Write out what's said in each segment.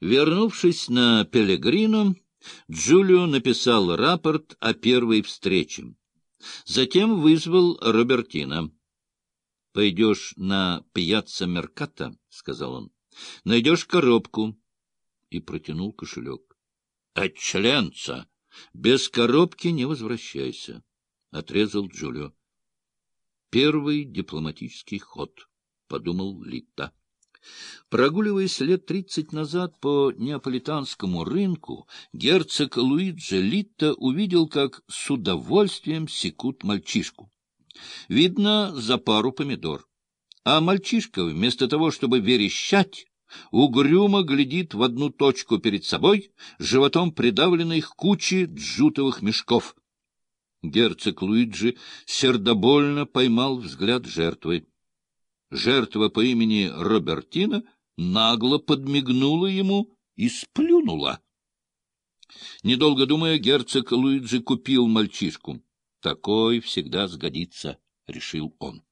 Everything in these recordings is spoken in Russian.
Вернувшись на Пелегрино, Джулио написал рапорт о первой встрече. Затем вызвал Робертина. — Пойдешь на пьяцца Мерката, — сказал он. — Найдешь коробку. И протянул кошелек. — Отчленца! Без коробки не возвращайся, — отрезал Джулио. — Первый дипломатический ход, — подумал Литта. Прогуливаясь лет тридцать назад по неаполитанскому рынку, герцог Луиджи Литта увидел, как с удовольствием секут мальчишку. Видно, за пару помидор. А мальчишка, вместо того, чтобы верещать, угрюмо глядит в одну точку перед собой, животом придавленной к куче джутовых мешков. Герцог Луиджи сердобольно поймал взгляд жертвы. Жертва по имени Робертина нагло подмигнула ему и сплюнула. Недолго думая, герцог Луиджи купил мальчишку. Такой всегда сгодится, — решил он.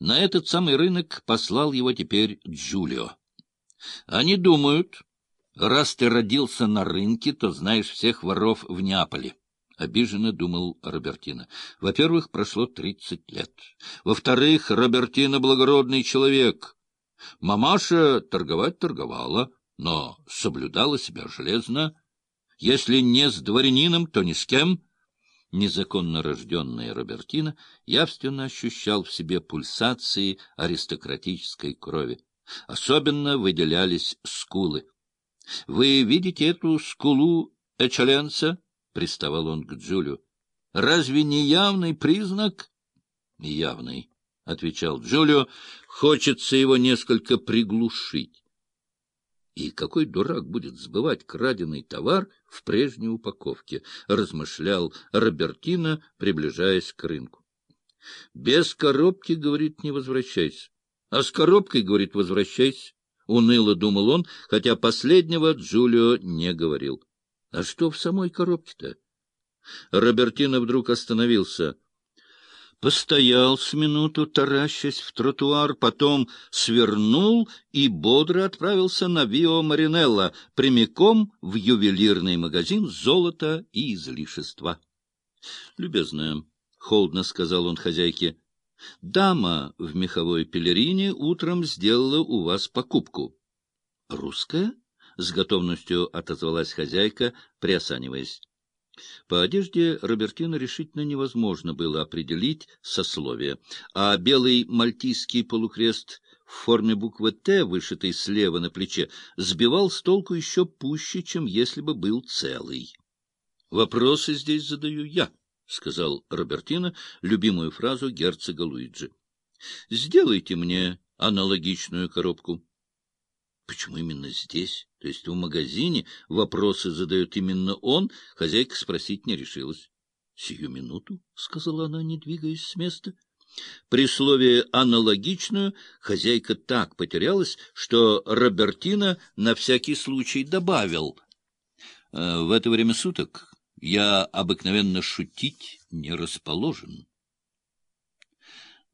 На этот самый рынок послал его теперь Джулио. Они думают, раз ты родился на рынке, то знаешь всех воров в Неаполе. — обиженно думал Робертино. — Во-первых, прошло тридцать лет. Во-вторых, Робертино — благородный человек. Мамаша торговать торговала, но соблюдала себя железно. Если не с дворянином, то ни с кем. Незаконно рожденный Робертино явственно ощущал в себе пульсации аристократической крови. Особенно выделялись скулы. — Вы видите эту скулу Эчаленца? — приставал он к Джулю. — Разве не явный признак? — Явный, — отвечал Джулио. — Хочется его несколько приглушить. И какой дурак будет сбывать краденый товар в прежней упаковке, — размышлял Робертино, приближаясь к рынку. — Без коробки, — говорит, — не возвращайся. А с коробкой, — говорит, — возвращайся. Уныло думал он, хотя последнего Джулио не говорил. А что в самой коробке-то? Робертино вдруг остановился. Постоял с минуту, таращась в тротуар, потом свернул и бодро отправился на Вио Маринелло, прямиком в ювелирный магазин золота и излишества. — Любезная, — холодно сказал он хозяйке, — дама в меховой пелерине утром сделала у вас покупку. — Русская? — с готовностью отозвалась хозяйка, приосаниваясь. По одежде Робертина решительно невозможно было определить сословие, а белый мальтийский полукрест в форме буквы «Т», вышитый слева на плече, сбивал с толку еще пуще, чем если бы был целый. «Вопросы здесь задаю я», — сказал Робертина любимую фразу герцога Луиджи. «Сделайте мне аналогичную коробку». Почему именно здесь, то есть в магазине, вопросы задает именно он, хозяйка спросить не решилась. — Сию минуту, — сказала она, не двигаясь с места. При слове «аналогичную» хозяйка так потерялась, что Робертина на всякий случай добавил. «Э, — В это время суток я обыкновенно шутить не расположен.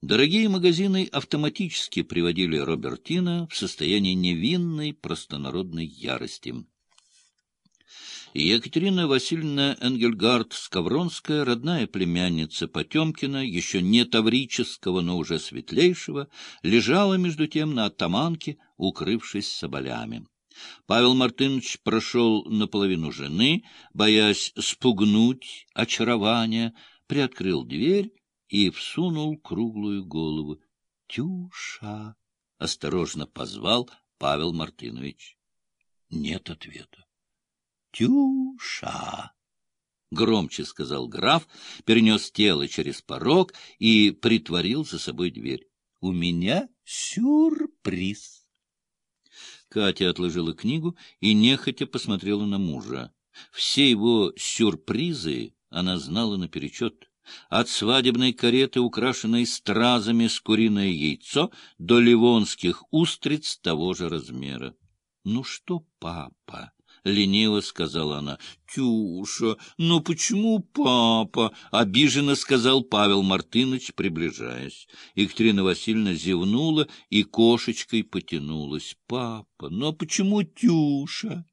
Дорогие магазины автоматически приводили Робертина в состояние невинной простонародной ярости. Екатерина Васильевна Энгельгард-Скавронская, родная племянница Потемкина, еще не таврического, но уже светлейшего, лежала между тем на оттаманке, укрывшись соболями. Павел Мартынович прошел наполовину жены, боясь спугнуть очарование, приоткрыл дверь и всунул круглую голову. — Тюша! — осторожно позвал Павел Мартынович. Нет ответа. — Тюша! — громче сказал граф, перенес тело через порог и притворил за собой дверь. — У меня сюрприз! Катя отложила книгу и нехотя посмотрела на мужа. Все его сюрпризы она знала наперечет. От свадебной кареты, украшенной стразами с куриное яйцо, до ливонских устриц того же размера. — Ну что, папа? — лениво сказала она. — Тюша, ну почему папа? — обиженно сказал Павел Мартынович, приближаясь. Екатерина Васильевна зевнула и кошечкой потянулась. — Папа, ну а почему Тюша?